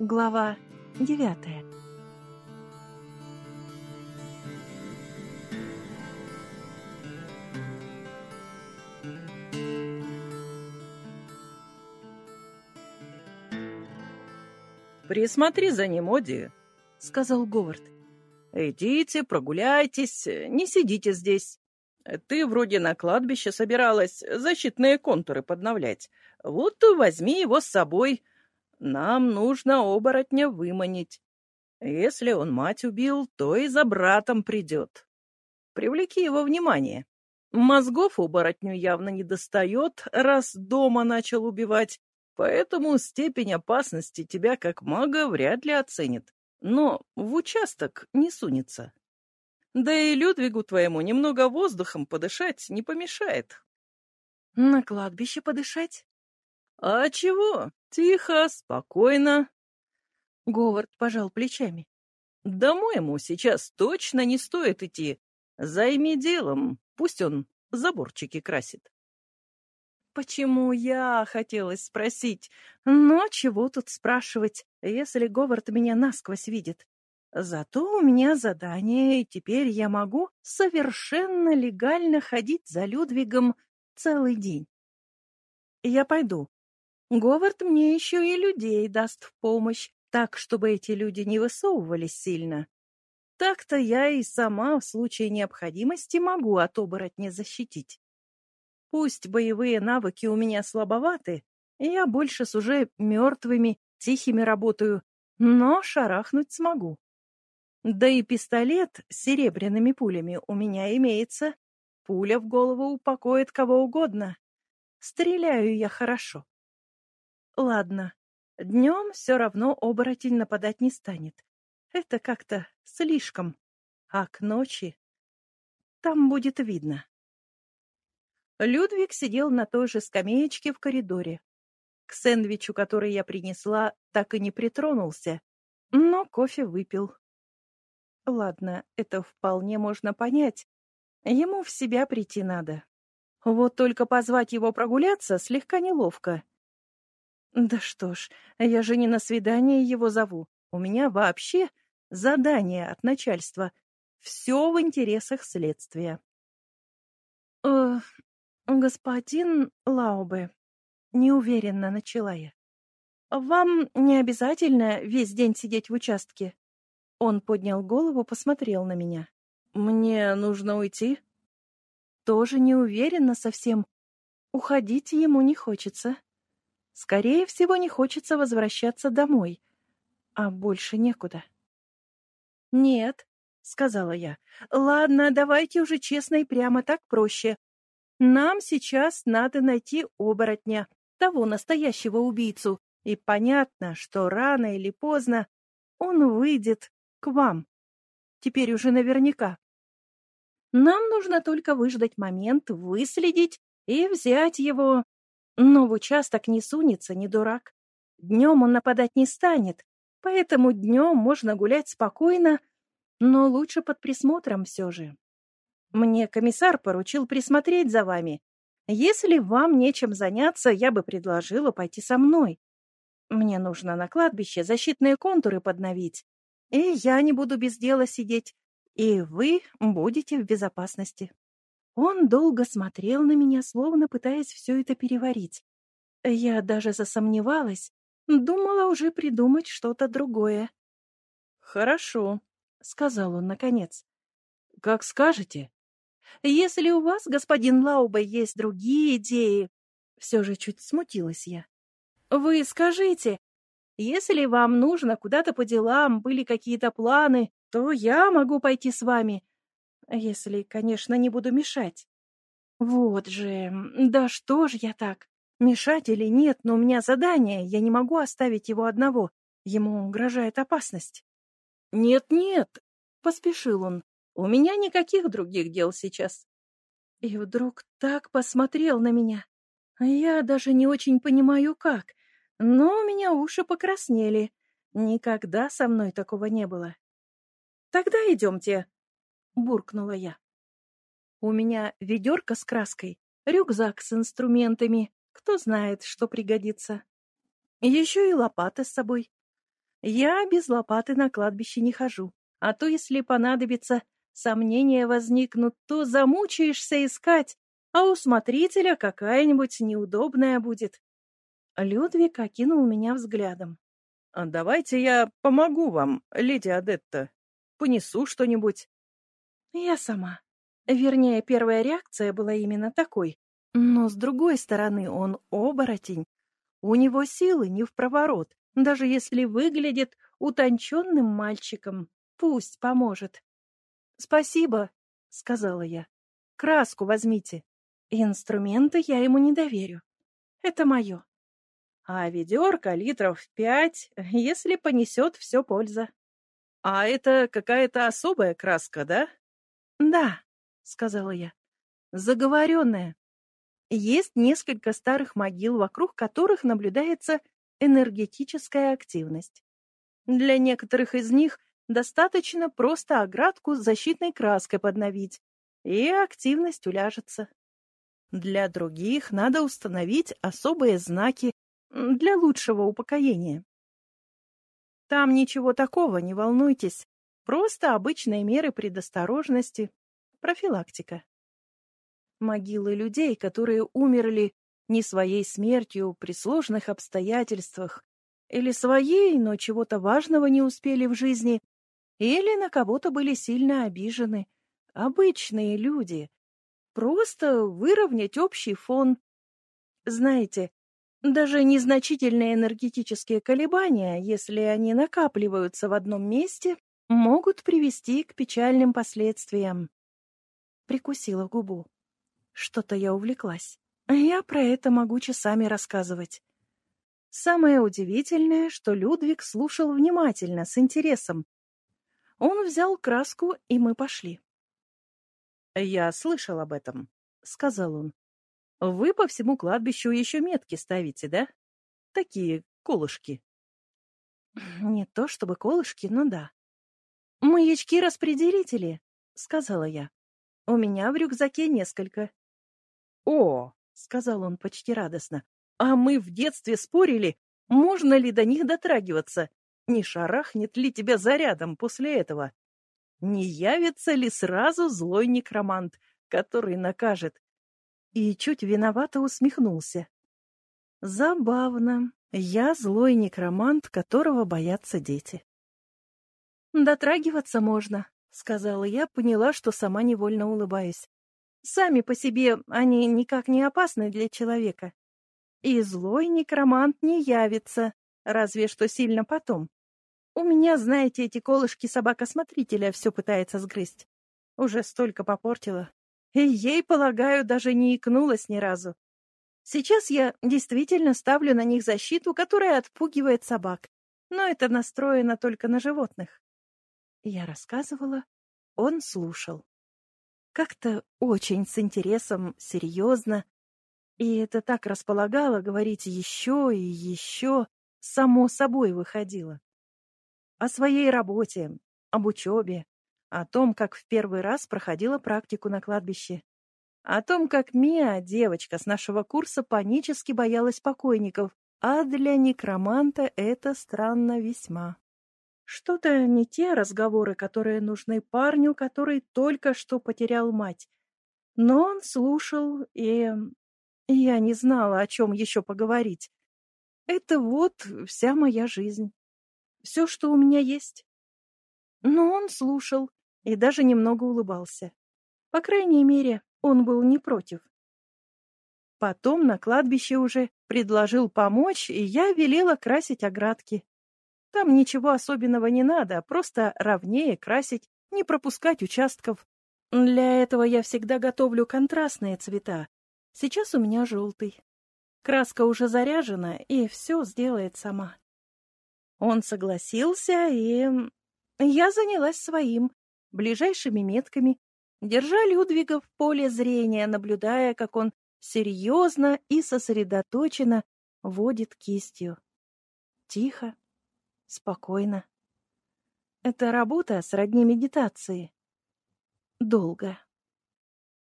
Глава девятая. «Присмотри за ним, Оди», — сказал Говард. «Идите, прогуляйтесь, не сидите здесь. Ты вроде на кладбище собиралась защитные контуры подновлять. Вот возьми его с собой. Нам нужно оборотня выманить. Если он мать убил, то и за братом придет. Привлеки его внимание. Мозгов оборотню явно не достает, раз дома начал убивать, Поэтому степень опасности тебя как мага вряд ли оценит. Но в участок не сунется. Да и Людвигу твоему немного воздухом подышать не помешает. На кладбище подышать? А чего? Тихо, спокойно. Говард пожал плечами. Домой ему сейчас точно не стоит идти. Займи делом, пусть он заборчики красит. Почему я, хотелось спросить. Но чего тут спрашивать, если Говард меня насквозь видит? Зато у меня задание, и теперь я могу совершенно легально ходить за Людвигом целый день. Я пойду. Говард мне еще и людей даст в помощь, так, чтобы эти люди не высовывались сильно. Так-то я и сама в случае необходимости могу от оборотня защитить. Пусть боевые навыки у меня слабоваты, я больше с уже мертвыми, тихими работаю, но шарахнуть смогу. Да и пистолет с серебряными пулями у меня имеется. Пуля в голову упокоит кого угодно. Стреляю я хорошо. Ладно, днем все равно оборотень нападать не станет. Это как-то слишком. А к ночи там будет видно. Людвиг сидел на той же скамеечке в коридоре. К сэндвичу, который я принесла, так и не притронулся, но кофе выпил. Ладно, это вполне можно понять. Ему в себя прийти надо. Вот только позвать его прогуляться слегка неловко. Да что ж, я же не на свидание его зову. У меня вообще задание от начальства. Все в интересах следствия. Э, «Господин Лаубе», — неуверенно начала я, — «вам не обязательно весь день сидеть в участке?» Он поднял голову, посмотрел на меня. «Мне нужно уйти?» «Тоже не уверенно совсем. Уходить ему не хочется. Скорее всего, не хочется возвращаться домой, а больше некуда». «Нет», — сказала я. «Ладно, давайте уже честно и прямо так проще. Нам сейчас надо найти оборотня, того настоящего убийцу, и понятно, что рано или поздно он выйдет к вам. Теперь уже наверняка. Нам нужно только выждать момент, выследить и взять его. Но в участок не сунется, не дурак. Днем он нападать не станет, поэтому днем можно гулять спокойно, но лучше под присмотром все же. Мне комиссар поручил присмотреть за вами. Если вам нечем заняться, я бы предложила пойти со мной. Мне нужно на кладбище защитные контуры подновить. И я не буду без дела сидеть. И вы будете в безопасности. Он долго смотрел на меня, словно пытаясь все это переварить. Я даже засомневалась, думала уже придумать что-то другое. «Хорошо», — сказал он наконец. «Как скажете». Если у вас, господин Лауба, есть другие идеи, все же чуть смутилась я. Вы скажите, если вам нужно куда-то по делам, были какие-то планы, то я могу пойти с вами, если, конечно, не буду мешать. Вот же, да что ж я так? Мешать или нет, но у меня задание, я не могу оставить его одного. Ему угрожает опасность. Нет-нет, поспешил он. У меня никаких других дел сейчас. И вдруг так посмотрел на меня. Я даже не очень понимаю, как, но у меня уши покраснели. Никогда со мной такого не было. «Тогда идемте», — буркнула я. «У меня ведерко с краской, рюкзак с инструментами, кто знает, что пригодится. Еще и лопата с собой. Я без лопаты на кладбище не хожу, а то, если понадобится, сомнения возникнут, то замучаешься искать, а у смотрителя какая-нибудь неудобная будет. Людвиг окинул меня взглядом. «А «Давайте я помогу вам, леди Адетта. Понесу что-нибудь». «Я сама. Вернее, первая реакция была именно такой. Но, с другой стороны, он оборотень. У него силы не в проворот, даже если выглядит утонченным мальчиком. Пусть поможет». «Спасибо», — сказала я. «Краску возьмите. Инструменты я ему не доверю. Это мое. А ведерко литров пять, если понесет, все польза. А это какая-то особая краска, да? Да, сказала я. Заговоренная. Есть несколько старых могил, вокруг которых наблюдается энергетическая активность. Для некоторых из них достаточно просто оградку с защитной краской подновить, и активность уляжется. Для других надо установить особые знаки для лучшего упокоения. Там ничего такого, не волнуйтесь. Просто обычные меры предосторожности, профилактика. Могилы людей, которые умерли не своей смертью при сложных обстоятельствах, или своей, но чего-то важного не успели в жизни, или на кого-то были сильно обижены. Обычные люди. Просто выровнять общий фон. Знаете, даже незначительные энергетические колебания, если они накапливаются в одном месте, могут привести к печальным последствиям. Прикусила губу. Что-то я увлеклась. Я про это могу часами рассказывать. Самое удивительное, что Людвиг слушал внимательно, с интересом. Он взял краску, и мы пошли. «Я слышал об этом», — сказал он. Вы по всему кладбищу еще метки ставите, да? Такие колышки. Не то чтобы колышки, но да. Маячки-распределители, сказала я. У меня в рюкзаке несколько. О, сказал он почти радостно. А мы в детстве спорили, можно ли до них дотрагиваться. Не шарахнет ли тебя зарядом после этого? Не явится ли сразу злой некромант, который накажет и чуть виновато усмехнулся. Забавно. Я злой некромант, которого боятся дети. «Дотрагиваться можно», — сказала я, поняла, что сама невольно улыбаюсь. «Сами по себе они никак не опасны для человека. И злой некромант не явится, разве что сильно потом. У меня, знаете, эти колышки собака-смотрителя все пытается сгрызть. Уже столько попортила, и ей, полагаю, даже не икнулась ни разу. Сейчас я действительно ставлю на них защиту, которая отпугивает собак, но это настроено только на животных. Я рассказывала, он слушал. Как-то очень с интересом, серьезно. И это так располагало говорить еще и еще, само собой выходило. О своей работе, об учебе, о том, как в первый раз проходила практику на кладбище. О том, как Мия, девочка с нашего курса, панически боялась покойников, а для некроманта это странно весьма. Что-то не те разговоры, которые нужны парню, который только что потерял мать. Но он слушал, и я не знала, о чем еще поговорить. Это вот вся моя жизнь. Все, что у меня есть. Но он слушал, и даже немного улыбался. По крайней мере, он был не против. Потом на кладбище уже предложил помочь, и я велела красить оградки. Там ничего особенного не надо, просто ровнее красить, не пропускать участков. Для этого я всегда готовлю контрастные цвета. Сейчас у меня желтый. Краска уже заряжена, и все сделает сама. Он согласился, и я занялась своим, ближайшими метками, держа Людвига в поле зрения, наблюдая, как он серьезно и сосредоточенно водит кистью. Тихо, спокойно. Это работа сродни медитации. Долго.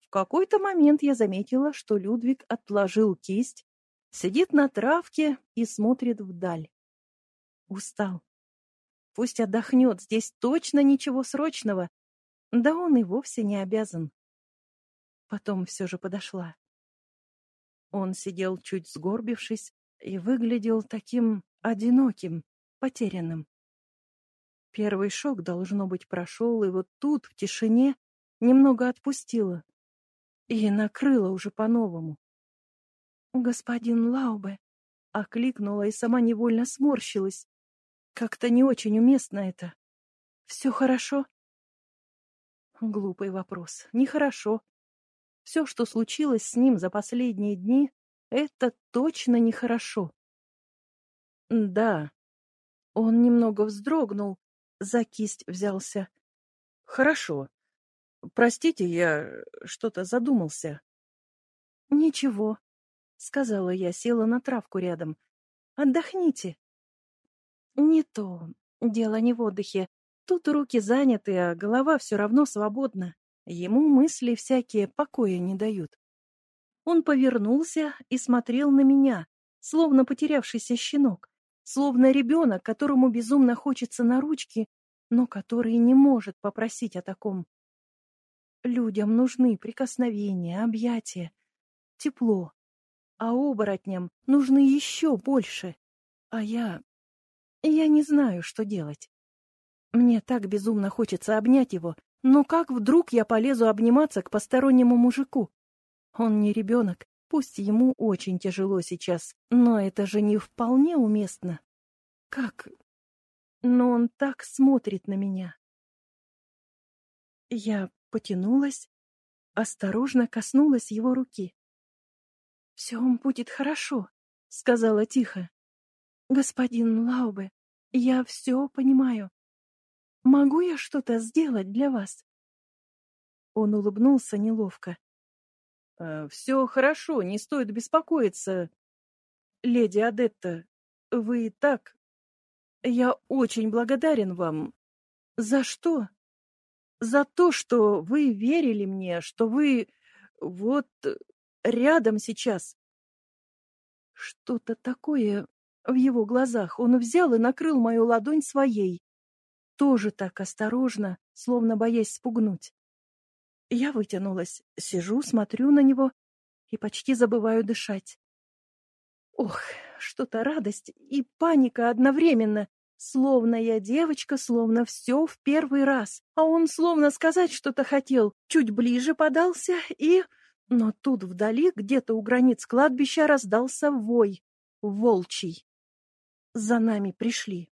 В какой-то момент я заметила, что Людвиг отложил кисть, сидит на травке и смотрит вдаль. Устал. Пусть отдохнет, здесь точно ничего срочного. Да он и вовсе не обязан. Потом все же подошла. Он сидел чуть сгорбившись и выглядел таким одиноким, потерянным. Первый шок, должно быть, прошел, и вот тут, в тишине, немного отпустило. И накрыло уже по-новому. «Господин Лаубе!» — окликнула и сама невольно сморщилась. Как-то не очень уместно это. «Все хорошо?» Глупый вопрос. Нехорошо. Все, что случилось с ним за последние дни, это точно нехорошо. Да. Он немного вздрогнул, за кисть взялся. Хорошо. Простите, я что-то задумался. Ничего, сказала я, села на травку рядом. Отдохните. Не то. Дело не в отдыхе. Тут руки заняты, а голова все равно свободна. Ему мысли всякие покоя не дают. Он повернулся и смотрел на меня, словно потерявшийся щенок словно ребенок, которому безумно хочется на ручки, но который не может попросить о таком. Людям нужны прикосновения, объятия, тепло, а оборотням нужны еще больше. А я... я не знаю, что делать. Мне так безумно хочется обнять его, но как вдруг я полезу обниматься к постороннему мужику? Он не ребенок, Пусть ему очень тяжело сейчас, но это же не вполне уместно. Как? Но он так смотрит на меня. Я потянулась, осторожно коснулась его руки. «Все будет хорошо», — сказала тихо. «Господин Лаубе, я все понимаю. Могу я что-то сделать для вас?» Он улыбнулся неловко. Э, все хорошо, не стоит беспокоиться. Леди Адетта, вы и так... Я очень благодарен вам. За что? За то, что вы верили мне, что вы вот рядом сейчас. Что-то такое в его глазах. Он взял и накрыл мою ладонь своей. Тоже так осторожно, словно боясь спугнуть. Я вытянулась, сижу, смотрю на него и почти забываю дышать. Ох, что-то радость и паника одновременно. Словно я девочка, словно все в первый раз. А он словно сказать что-то хотел. Чуть ближе подался и... Но тут вдали, где-то у границ кладбища, раздался вой. Волчий. За нами пришли.